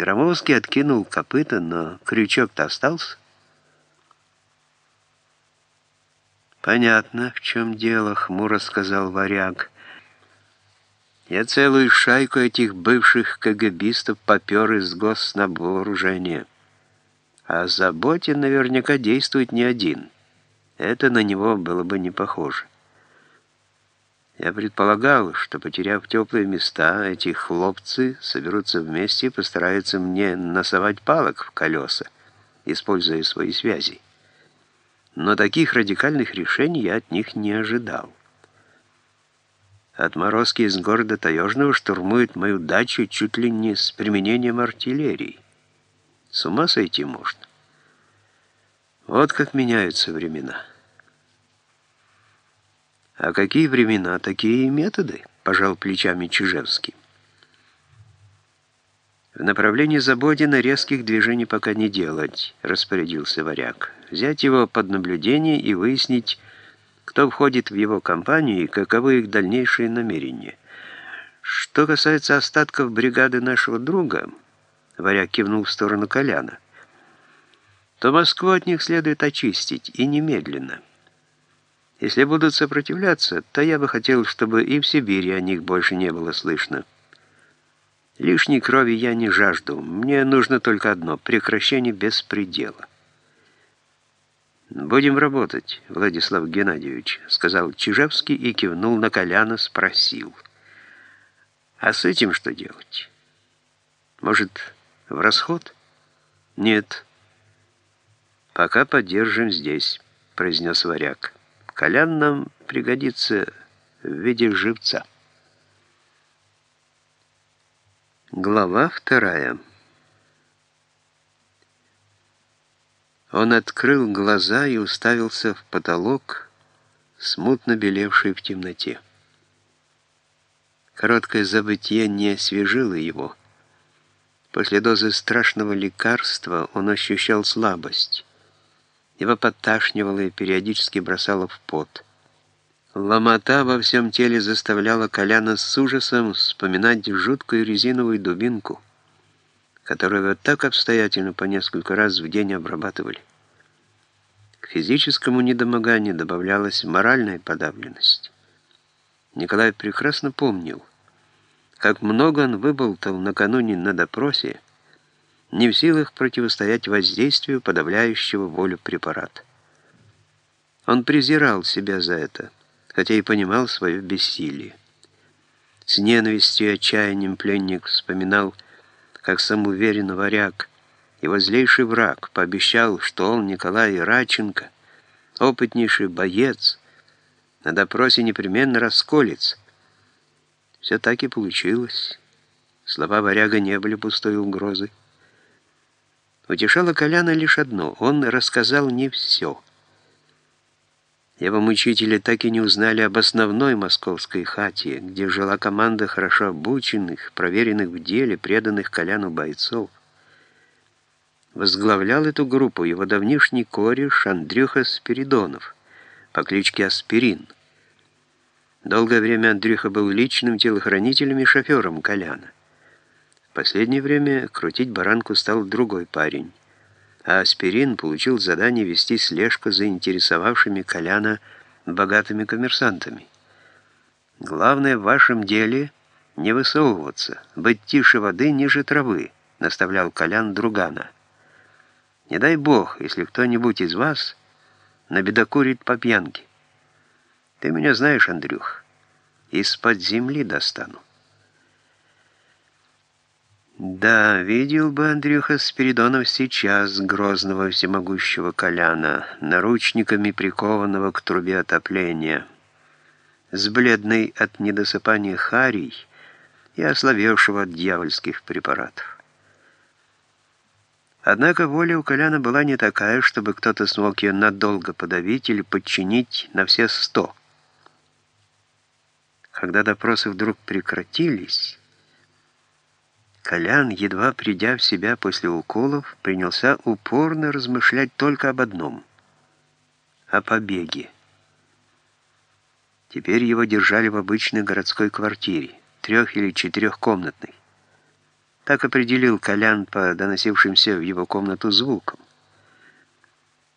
Громовский откинул копыта, но крючок-то остался. «Понятно, в чем дело», — хмуро сказал варяг. «Я целую шайку этих бывших КГБистов попер из госнабооружения. А Заботин наверняка действует не один. Это на него было бы не похоже. Я предполагал, что, потеряв теплые места, эти хлопцы соберутся вместе и постараются мне насовать палок в колеса, используя свои связи но таких радикальных решений я от них не ожидал. Отморозки из города Таежного штурмуют мою дачу чуть ли не с применением артиллерии. С ума сойти можно. Вот как меняются времена. А какие времена, такие методы, пожал плечами Чижевский. В направлении Забодина резких движений пока не делать, распорядился варяг взять его под наблюдение и выяснить, кто входит в его компанию и каковы их дальнейшие намерения. Что касается остатков бригады нашего друга, Варяг кивнул в сторону Коляна, то Москву от них следует очистить, и немедленно. Если будут сопротивляться, то я бы хотел, чтобы и в Сибири о них больше не было слышно. Лишней крови я не жажду, мне нужно только одно — прекращение беспредела. «Будем работать, Владислав Геннадьевич», — сказал Чижевский и кивнул на Коляна, спросил. «А с этим что делать? Может, в расход?» «Нет». «Пока поддержим здесь», — произнес варяг. «Колян нам пригодится в виде живца». Глава вторая. Он открыл глаза и уставился в потолок, смутно белевший в темноте. Короткое забытье не освежило его. После дозы страшного лекарства он ощущал слабость. Его подташнивало и периодически бросало в пот. Ломота во всем теле заставляла Коляна с ужасом вспоминать жуткую резиновую дубинку — которого так обстоятельно по несколько раз в день обрабатывали. К физическому недомоганию добавлялась моральная подавленность. Николай прекрасно помнил, как много он выболтал накануне на допросе, не в силах противостоять воздействию подавляющего волю препарата. Он презирал себя за это, хотя и понимал свое бессилие. С ненавистью и отчаянием пленник вспоминал, как самоуверенный варяг, его злейший враг, пообещал, что он, Николай Раченко, опытнейший боец, на допросе непременно расколется. Все так и получилось. Слова варяга не были пустой угрозой. Утешало Коляна лишь одно — он рассказал не все — его мучители так и не узнали об основной московской хате, где жила команда хорошо обученных, проверенных в деле, преданных Коляну бойцов. Возглавлял эту группу его давнишний кореш Андрюха Спиридонов по кличке Аспирин. Долгое время Андрюха был личным телохранителем и шофером Коляна. Последнее время крутить баранку стал другой парень а Аспирин получил задание вести слежку за интересовавшими Коляна богатыми коммерсантами. «Главное в вашем деле не высовываться, быть тише воды ниже травы», наставлял Колян Другана. «Не дай бог, если кто-нибудь из вас набедокурит по пьянке. Ты меня знаешь, Андрюх, из-под земли достану». Да, видел бы Андрюха Спиридонов сейчас грозного всемогущего Коляна, наручниками прикованного к трубе отопления, с бледной от недосыпания харей и ословевшего от дьявольских препаратов. Однако воля у Коляна была не такая, чтобы кто-то смог ее надолго подавить или подчинить на все сто. Когда допросы вдруг прекратились, Колян, едва придя в себя после уколов, принялся упорно размышлять только об одном — о побеге. Теперь его держали в обычной городской квартире, трех- или четырехкомнатной. Так определил Колян по доносившимся в его комнату звукам.